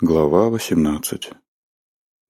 Глава 18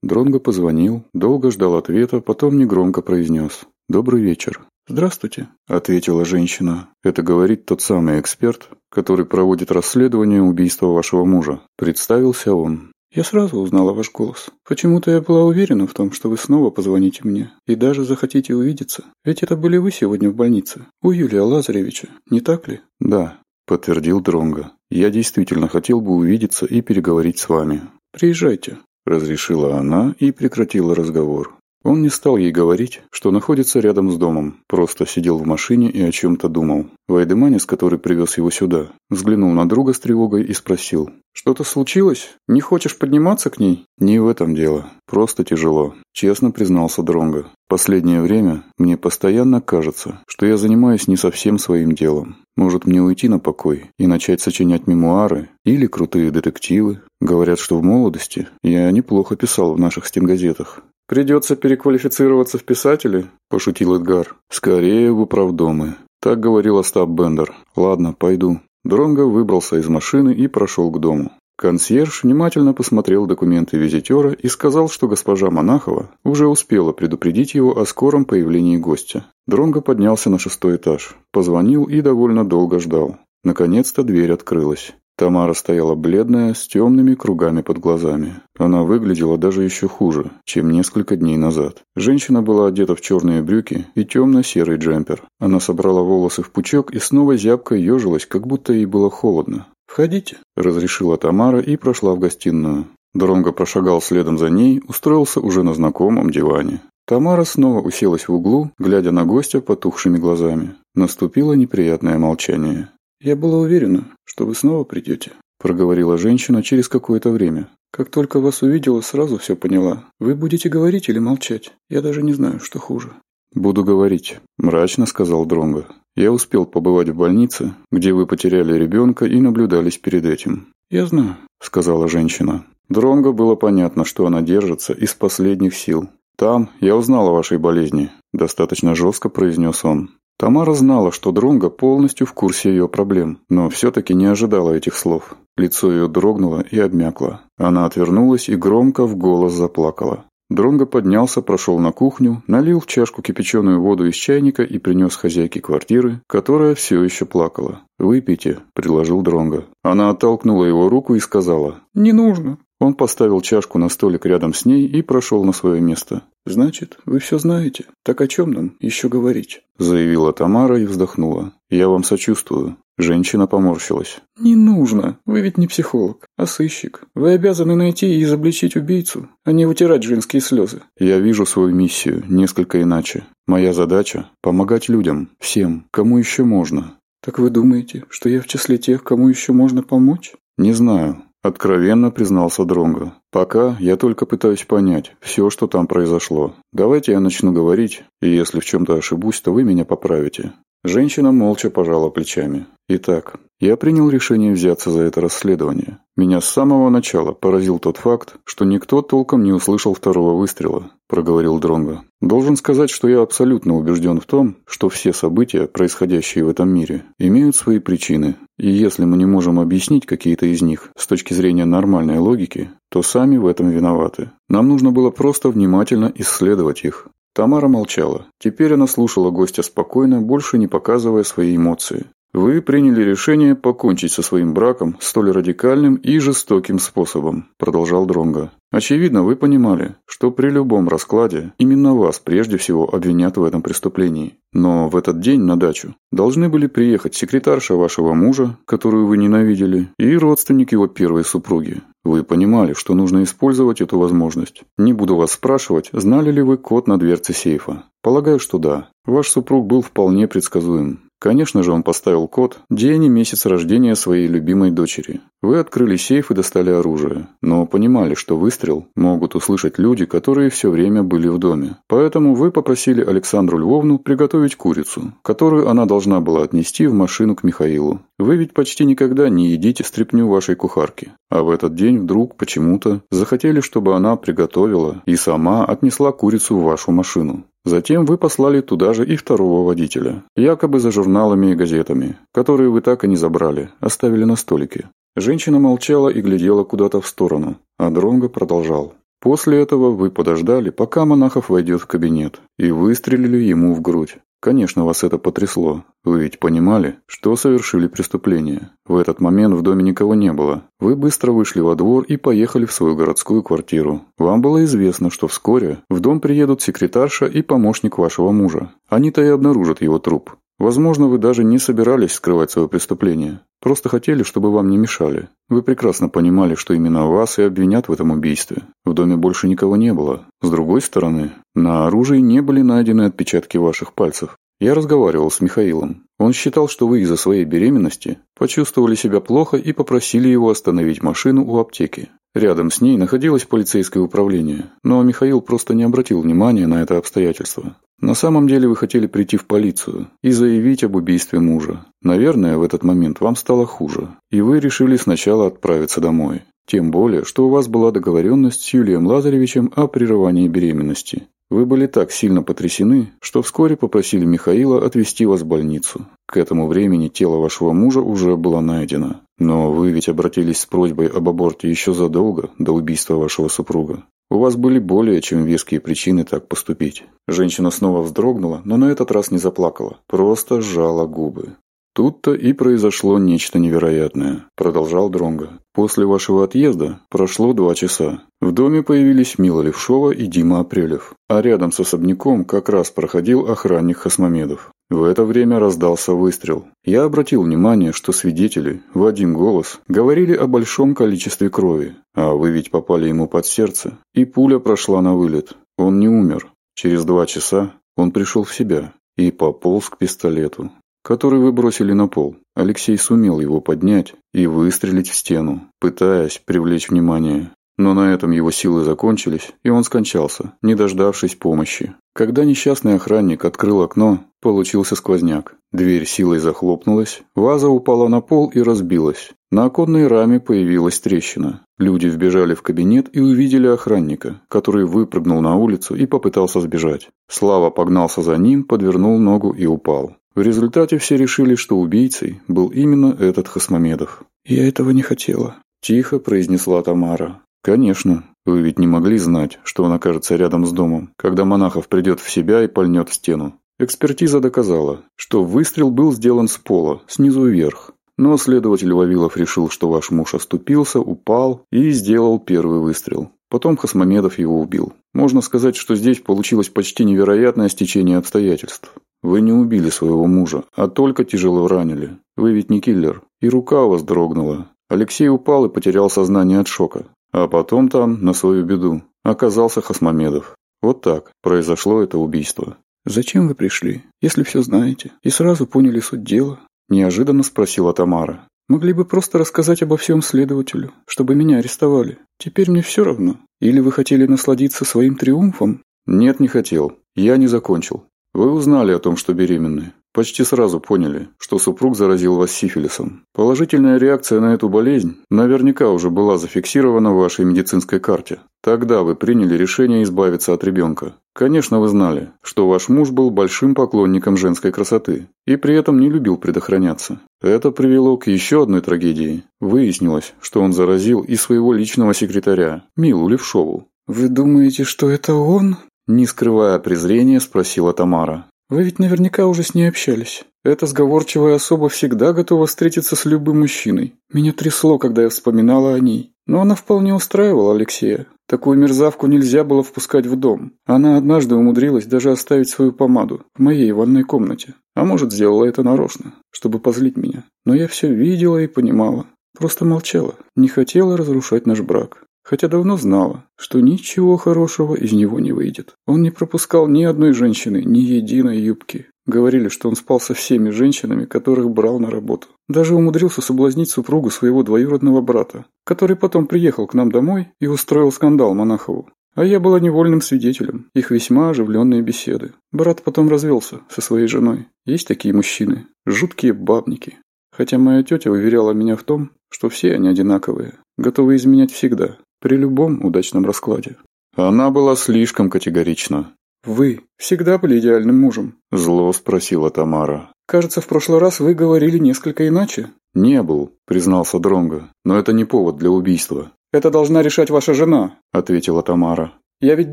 Дронго позвонил, долго ждал ответа, потом негромко произнес «Добрый вечер». «Здравствуйте», — ответила женщина. «Это говорит тот самый эксперт, который проводит расследование убийства вашего мужа». Представился он. «Я сразу узнала ваш голос. Почему-то я была уверена в том, что вы снова позвоните мне и даже захотите увидеться. Ведь это были вы сегодня в больнице, у Юлия Лазаревича, не так ли?» «Да», — подтвердил Дронго. Я действительно хотел бы увидеться и переговорить с вами. Приезжайте, разрешила она и прекратила разговор. Он не стал ей говорить, что находится рядом с домом, просто сидел в машине и о чем-то думал. Вайдеманис, который привез его сюда, взглянул на друга с тревогой и спросил. «Что-то случилось? Не хочешь подниматься к ней?» «Не в этом дело. Просто тяжело», – честно признался Дронго. «Последнее время мне постоянно кажется, что я занимаюсь не совсем своим делом. Может мне уйти на покой и начать сочинять мемуары или крутые детективы? Говорят, что в молодости я неплохо писал в наших стенгазетах. «Придется переквалифицироваться в писателей», – пошутил Эдгар. «Скорее в управдомы». Так говорил Остап Бендер. «Ладно, пойду». Дронго выбрался из машины и прошел к дому. Консьерж внимательно посмотрел документы визитера и сказал, что госпожа Монахова уже успела предупредить его о скором появлении гостя. Дронго поднялся на шестой этаж, позвонил и довольно долго ждал. Наконец-то дверь открылась. Тамара стояла бледная, с темными кругами под глазами. Она выглядела даже еще хуже, чем несколько дней назад. Женщина была одета в черные брюки и темно-серый джемпер. Она собрала волосы в пучок и снова зябко ежилась, как будто ей было холодно. «Входите», – разрешила Тамара и прошла в гостиную. Дронго прошагал следом за ней, устроился уже на знакомом диване. Тамара снова уселась в углу, глядя на гостя потухшими глазами. Наступило неприятное молчание. «Я была уверена, что вы снова придете», – проговорила женщина через какое-то время. «Как только вас увидела, сразу все поняла. Вы будете говорить или молчать? Я даже не знаю, что хуже». «Буду говорить», – мрачно сказал Дронго. «Я успел побывать в больнице, где вы потеряли ребенка и наблюдались перед этим». «Я знаю», – сказала женщина. Дронго было понятно, что она держится из последних сил. «Там я узнал о вашей болезни», – достаточно жестко произнес он. Тамара знала, что Дронго полностью в курсе ее проблем, но все-таки не ожидала этих слов. Лицо ее дрогнуло и обмякло. Она отвернулась и громко в голос заплакала. Дронго поднялся, прошел на кухню, налил в чашку кипяченую воду из чайника и принес хозяйке квартиры, которая все еще плакала. «Выпейте», – предложил Дронго. Она оттолкнула его руку и сказала «Не нужно». Он поставил чашку на столик рядом с ней и прошел на свое место. «Значит, вы все знаете. Так о чем нам еще говорить?» Заявила Тамара и вздохнула. «Я вам сочувствую». Женщина поморщилась. «Не нужно. Вы ведь не психолог, а сыщик. Вы обязаны найти и изобличить убийцу, а не вытирать женские слезы». «Я вижу свою миссию несколько иначе. Моя задача – помогать людям, всем, кому еще можно». «Так вы думаете, что я в числе тех, кому еще можно помочь?» «Не знаю. Откровенно признался Дронго. «Пока я только пытаюсь понять все, что там произошло. Давайте я начну говорить, и если в чем-то ошибусь, то вы меня поправите. Женщина молча пожала плечами. Итак, я принял решение взяться за это расследование. Меня с самого начала поразил тот факт, что никто толком не услышал второго выстрела, проговорил Дронго. Должен сказать, что я абсолютно убежден в том, что все события, происходящие в этом мире, имеют свои причины, и если мы не можем объяснить какие-то из них с точки зрения нормальной логики, то сами в этом виноваты. Нам нужно было просто внимательно исследовать их. Тамара молчала. Теперь она слушала гостя спокойно, больше не показывая свои эмоции. Вы приняли решение покончить со своим браком столь радикальным и жестоким способом, продолжал Дронга. Очевидно, вы понимали, что при любом раскладе именно вас прежде всего обвинят в этом преступлении. Но в этот день на дачу должны были приехать секретарша вашего мужа, которую вы ненавидели, и родственник его первой супруги. Вы понимали, что нужно использовать эту возможность. Не буду вас спрашивать, знали ли вы код на дверце сейфа. Полагаю, что да. Ваш супруг был вполне предсказуем. Конечно же, он поставил код день и месяц рождения своей любимой дочери. Вы открыли сейф и достали оружие, но понимали, что выстрел могут услышать люди, которые все время были в доме. Поэтому вы попросили Александру Львовну приготовить курицу, которую она должна была отнести в машину к Михаилу. Вы ведь почти никогда не едите стряпню вашей кухарки, а в этот день вдруг почему-то захотели, чтобы она приготовила и сама отнесла курицу в вашу машину. Затем вы послали туда же и второго водителя, якобы за журналами и газетами, которые вы так и не забрали, оставили на столике. Женщина молчала и глядела куда-то в сторону, а Дронго продолжал. После этого вы подождали, пока Монахов войдет в кабинет, и выстрелили ему в грудь. Конечно, вас это потрясло. Вы ведь понимали, что совершили преступление. В этот момент в доме никого не было. Вы быстро вышли во двор и поехали в свою городскую квартиру. Вам было известно, что вскоре в дом приедут секретарша и помощник вашего мужа. Они-то и обнаружат его труп. Возможно, вы даже не собирались скрывать свое преступление. Просто хотели, чтобы вам не мешали. Вы прекрасно понимали, что именно вас и обвинят в этом убийстве. В доме больше никого не было. С другой стороны, на оружии не были найдены отпечатки ваших пальцев. Я разговаривал с Михаилом. Он считал, что вы из-за своей беременности почувствовали себя плохо и попросили его остановить машину у аптеки. Рядом с ней находилось полицейское управление, но Михаил просто не обратил внимания на это обстоятельство. На самом деле вы хотели прийти в полицию и заявить об убийстве мужа. Наверное, в этот момент вам стало хуже, и вы решили сначала отправиться домой. Тем более, что у вас была договоренность с Юлием Лазаревичем о прерывании беременности. Вы были так сильно потрясены, что вскоре попросили Михаила отвезти вас в больницу. К этому времени тело вашего мужа уже было найдено. Но вы ведь обратились с просьбой об аборте еще задолго до убийства вашего супруга. У вас были более чем веские причины так поступить. Женщина снова вздрогнула, но на этот раз не заплакала, просто сжала губы. Тут-то и произошло нечто невероятное, продолжал Дронга. После вашего отъезда прошло два часа. В доме появились Мила Левшова и Дима Апрелев, а рядом с особняком как раз проходил охранник Хасмамедов. В это время раздался выстрел. Я обратил внимание, что свидетели в один голос говорили о большом количестве крови, а вы ведь попали ему под сердце, и пуля прошла на вылет. Он не умер. Через два часа он пришел в себя и пополз к пистолету, который вы бросили на пол. Алексей сумел его поднять и выстрелить в стену, пытаясь привлечь внимание. Но на этом его силы закончились, и он скончался, не дождавшись помощи. Когда несчастный охранник открыл окно, Получился сквозняк. Дверь силой захлопнулась, ваза упала на пол и разбилась. На оконной раме появилась трещина. Люди вбежали в кабинет и увидели охранника, который выпрыгнул на улицу и попытался сбежать. Слава погнался за ним, подвернул ногу и упал. В результате все решили, что убийцей был именно этот Хасмамедов. «Я этого не хотела», – тихо произнесла Тамара. «Конечно. Вы ведь не могли знать, что он окажется рядом с домом, когда Монахов придет в себя и пальнет в стену. Экспертиза доказала, что выстрел был сделан с пола, снизу вверх. Но следователь Вавилов решил, что ваш муж оступился, упал и сделал первый выстрел. Потом Хасмамедов его убил. Можно сказать, что здесь получилось почти невероятное стечение обстоятельств. Вы не убили своего мужа, а только тяжело ранили. Вы ведь не киллер. И рука у вас дрогнула. Алексей упал и потерял сознание от шока. А потом там, на свою беду, оказался Хасмамедов. Вот так произошло это убийство. «Зачем вы пришли, если все знаете?» И сразу поняли суть дела. Неожиданно спросила Тамара. «Могли бы просто рассказать обо всем следователю, чтобы меня арестовали. Теперь мне все равно. Или вы хотели насладиться своим триумфом?» «Нет, не хотел. Я не закончил. Вы узнали о том, что беременны. Почти сразу поняли, что супруг заразил вас сифилисом. Положительная реакция на эту болезнь наверняка уже была зафиксирована в вашей медицинской карте. Тогда вы приняли решение избавиться от ребенка. Конечно, вы знали, что ваш муж был большим поклонником женской красоты и при этом не любил предохраняться. Это привело к еще одной трагедии. Выяснилось, что он заразил и своего личного секретаря, Милу Левшову. «Вы думаете, что это он?» Не скрывая презрения, спросила Тамара. Вы ведь наверняка уже с ней общались. Эта сговорчивая особа всегда готова встретиться с любым мужчиной. Меня трясло, когда я вспоминала о ней. Но она вполне устраивала Алексея. Такую мерзавку нельзя было впускать в дом. Она однажды умудрилась даже оставить свою помаду в моей ванной комнате. А может, сделала это нарочно, чтобы позлить меня. Но я все видела и понимала. Просто молчала, не хотела разрушать наш брак хотя давно знала, что ничего хорошего из него не выйдет. Он не пропускал ни одной женщины, ни единой юбки. Говорили, что он спал со всеми женщинами, которых брал на работу. Даже умудрился соблазнить супругу своего двоюродного брата, который потом приехал к нам домой и устроил скандал Монахову. А я была невольным свидетелем их весьма оживленные беседы. Брат потом развелся со своей женой. Есть такие мужчины, жуткие бабники. Хотя моя тетя уверяла меня в том, что все они одинаковые, готовы изменять всегда, при любом удачном раскладе. Она была слишком категорична. «Вы всегда были идеальным мужем?» – зло спросила Тамара. «Кажется, в прошлый раз вы говорили несколько иначе». «Не был», – признался Дронго, – «но это не повод для убийства». «Это должна решать ваша жена», – ответила Тамара. Я ведь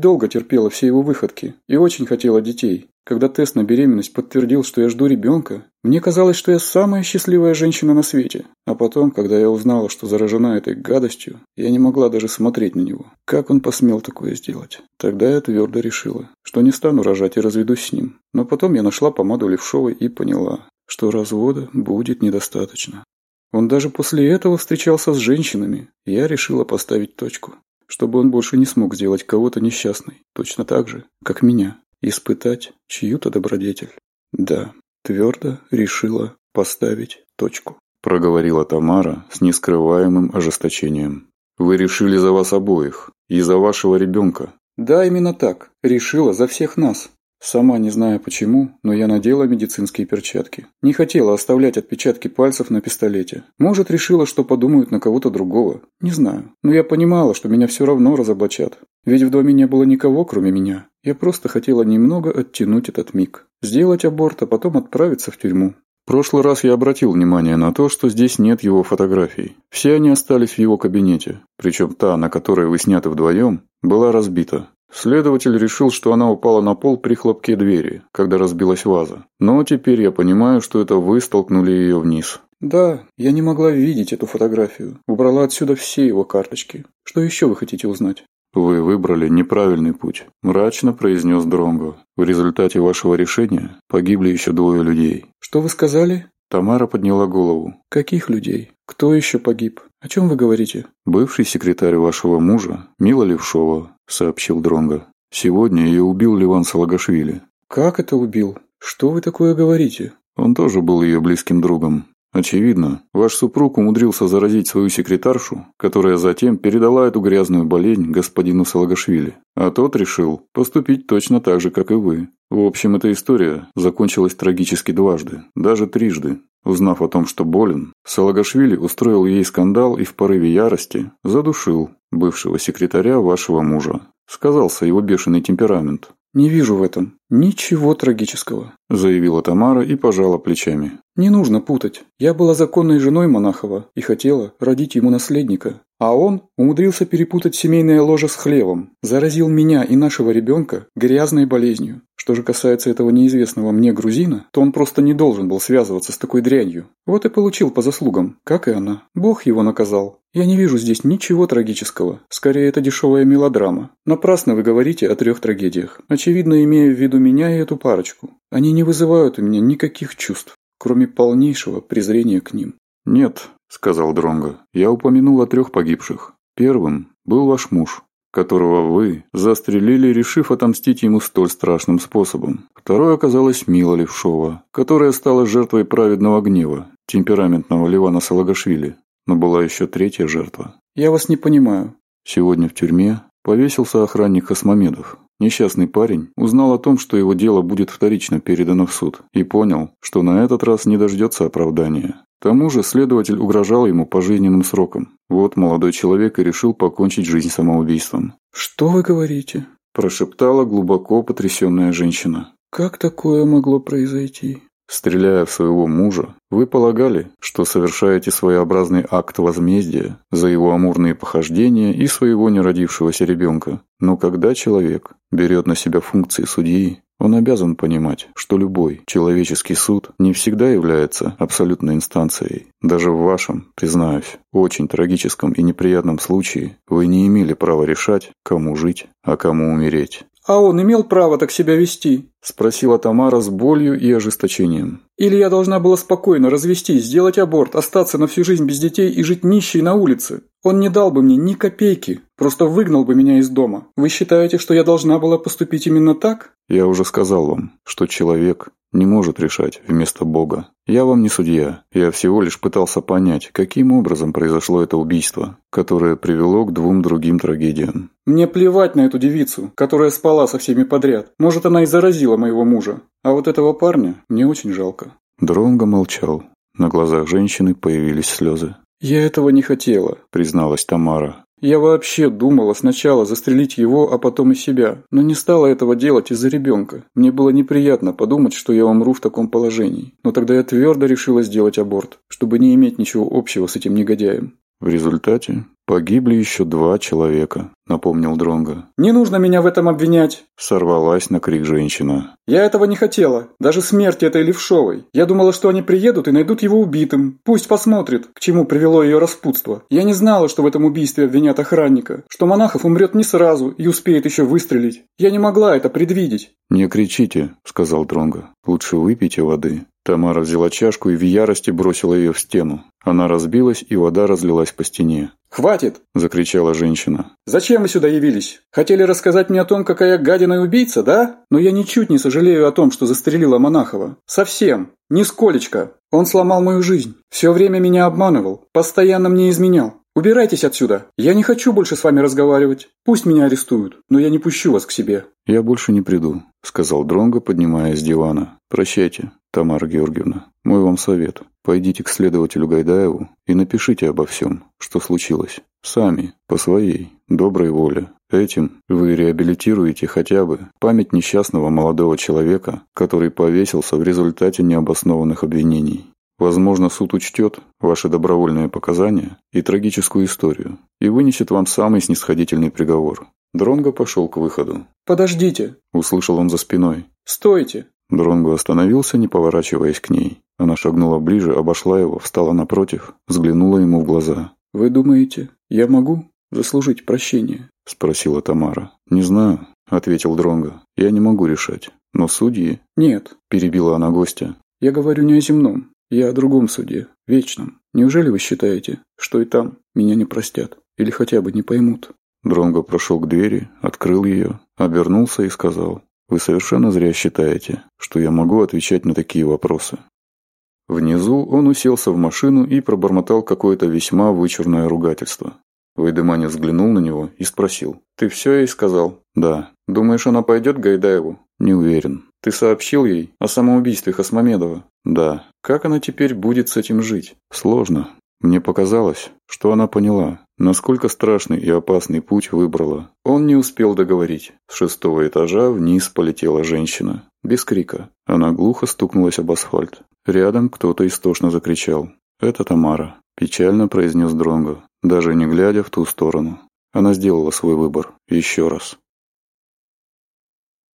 долго терпела все его выходки и очень хотела детей. Когда тест на беременность подтвердил, что я жду ребенка, мне казалось, что я самая счастливая женщина на свете. А потом, когда я узнала, что заражена этой гадостью, я не могла даже смотреть на него. Как он посмел такое сделать? Тогда я твердо решила, что не стану рожать и разведусь с ним. Но потом я нашла помаду Левшовой и поняла, что развода будет недостаточно. Он даже после этого встречался с женщинами. Я решила поставить точку чтобы он больше не смог сделать кого-то несчастной, точно так же, как меня, испытать чью-то добродетель. Да, твердо решила поставить точку. Проговорила Тамара с нескрываемым ожесточением. Вы решили за вас обоих и за вашего ребенка. Да, именно так. Решила за всех нас. Сама не зная почему, но я надела медицинские перчатки. Не хотела оставлять отпечатки пальцев на пистолете. Может, решила, что подумают на кого-то другого. Не знаю. Но я понимала, что меня все равно разоблачат. Ведь в доме не было никого, кроме меня. Я просто хотела немного оттянуть этот миг. Сделать аборт, а потом отправиться в тюрьму. Прошлый раз я обратил внимание на то, что здесь нет его фотографий. Все они остались в его кабинете. Причем та, на которой вы сняты вдвоем, была разбита. Следователь решил, что она упала на пол при хлопке двери, когда разбилась ваза. Но теперь я понимаю, что это вы столкнули ее вниз. Да, я не могла видеть эту фотографию. Убрала отсюда все его карточки. Что еще вы хотите узнать? Вы выбрали неправильный путь, мрачно произнес Дронго. В результате вашего решения погибли еще двое людей. Что вы сказали? Тамара подняла голову. Каких людей? Кто еще погиб? О чем вы говорите? Бывший секретарь вашего мужа, Мила Левшова, сообщил Дронго. Сегодня ее убил Ливан Салагашвили. Как это убил? Что вы такое говорите? Он тоже был ее близким другом. Очевидно, ваш супруг умудрился заразить свою секретаршу, которая затем передала эту грязную болезнь господину Салагашвили, а тот решил поступить точно так же, как и вы. В общем, эта история закончилась трагически дважды, даже трижды. Узнав о том, что болен, Салагашвили устроил ей скандал и в порыве ярости задушил бывшего секретаря вашего мужа. Сказался его бешеный темперамент. «Не вижу в этом «Ничего трагического», – заявила Тамара и пожала плечами. «Не нужно путать. Я была законной женой Монахова и хотела родить ему наследника. А он умудрился перепутать семейное ложе с хлевом, заразил меня и нашего ребенка грязной болезнью. Что же касается этого неизвестного мне грузина, то он просто не должен был связываться с такой дрянью. Вот и получил по заслугам, как и она. Бог его наказал. Я не вижу здесь ничего трагического. Скорее, это дешевая мелодрама. Напрасно вы говорите о трех трагедиях. Очевидно, имея в виду между меня и эту парочку. Они не вызывают у меня никаких чувств, кроме полнейшего презрения к ним. Нет, сказал Дронго, я упомянул о трех погибших. Первым был ваш муж, которого вы застрелили, решив отомстить ему столь страшным способом. Второй оказалась Мила Левшова, которая стала жертвой праведного гнева, темпераментного Ливана Салагашвили. Но была еще третья жертва. Я вас не понимаю. Сегодня в тюрьме повесился охранник Космомедов, Несчастный парень узнал о том, что его дело будет вторично передано в суд, и понял, что на этот раз не дождется оправдания. К тому же следователь угрожал ему пожизненным сроком. Вот молодой человек и решил покончить жизнь самоубийством. «Что вы говорите?» – прошептала глубоко потрясенная женщина. «Как такое могло произойти?» Стреляя в своего мужа, вы полагали, что совершаете своеобразный акт возмездия за его амурные похождения и своего неродившегося ребенка. Но когда человек берет на себя функции судьи, он обязан понимать, что любой человеческий суд не всегда является абсолютной инстанцией. Даже в вашем, признаюсь, очень трагическом и неприятном случае вы не имели права решать, кому жить, а кому умереть. А он имел право так себя вести? Спросила Тамара с болью и ожесточением. «Или я должна была спокойно развестись, сделать аборт, остаться на всю жизнь без детей и жить нищей на улице? Он не дал бы мне ни копейки, просто выгнал бы меня из дома. Вы считаете, что я должна была поступить именно так?» «Я уже сказал вам, что человек не может решать вместо Бога. Я вам не судья. Я всего лишь пытался понять, каким образом произошло это убийство, которое привело к двум другим трагедиям». «Мне плевать на эту девицу, которая спала со всеми подряд. Может, она и заразила бросила моего мужа. А вот этого парня мне очень жалко». Дронго молчал. На глазах женщины появились слезы. «Я этого не хотела», – призналась Тамара. «Я вообще думала сначала застрелить его, а потом и себя, но не стала этого делать из-за ребенка. Мне было неприятно подумать, что я умру в таком положении. Но тогда я твердо решила сделать аборт, чтобы не иметь ничего общего с этим негодяем. В результате погибли еще два человека, напомнил Дронго. Не нужно меня в этом обвинять, сорвалась на крик женщина. Я этого не хотела, даже смерти этой Левшовой. Я думала, что они приедут и найдут его убитым. Пусть посмотрит, к чему привело ее распутство. Я не знала, что в этом убийстве обвинят охранника, что Монахов умрет не сразу и успеет еще выстрелить. Я не могла это предвидеть. Не кричите, сказал Дронго. Лучше выпейте воды. Тамара взяла чашку и в ярости бросила ее в стену. Она разбилась, и вода разлилась по стене. «Хватит!» – закричала женщина. «Зачем вы сюда явились? Хотели рассказать мне о том, какая гадина и убийца, да? Но я ничуть не сожалею о том, что застрелила Монахова. Совсем. Нисколечко. Он сломал мою жизнь. Все время меня обманывал. Постоянно мне изменял. Убирайтесь отсюда! Я не хочу больше с вами разговаривать. Пусть меня арестуют, но я не пущу вас к себе». «Я больше не приду», — сказал Дронго, поднимаясь с дивана. «Прощайте, Тамара Георгиевна. Мой вам совет. Пойдите к следователю Гайдаеву и напишите обо всем, что случилось. Сами, по своей, доброй воле. Этим вы реабилитируете хотя бы память несчастного молодого человека, который повесился в результате необоснованных обвинений». Возможно, суд учтет ваши добровольные показания и трагическую историю и вынесет вам самый снисходительный приговор. Дронго пошел к выходу. «Подождите!» – услышал он за спиной. «Стойте!» Дронго остановился, не поворачиваясь к ней. Она шагнула ближе, обошла его, встала напротив, взглянула ему в глаза. «Вы думаете, я могу заслужить прощение?» – спросила Тамара. «Не знаю», – ответил Дронго. «Я не могу решать. Но судьи...» «Нет», – перебила она гостя. «Я говорю не о земном. Я о другом суде, вечном. Неужели вы считаете, что и там меня не простят? Или хотя бы не поймут?» Дронго прошел к двери, открыл ее, обернулся и сказал, «Вы совершенно зря считаете, что я могу отвечать на такие вопросы». Внизу он уселся в машину и пробормотал какое-то весьма вычурное ругательство. Вайдеманя взглянул на него и спросил, «Ты все ей сказал?» «Да». «Думаешь, она пойдет Гайдаеву?» «Не уверен». Ты сообщил ей о самоубийстве Хасмамедова? Да. Как она теперь будет с этим жить? Сложно. Мне показалось, что она поняла, насколько страшный и опасный путь выбрала. Он не успел договорить. С шестого этажа вниз полетела женщина. Без крика. Она глухо стукнулась об асфальт. Рядом кто-то истошно закричал. «Это Тамара», – печально произнес Дронго, даже не глядя в ту сторону. Она сделала свой выбор. Еще раз.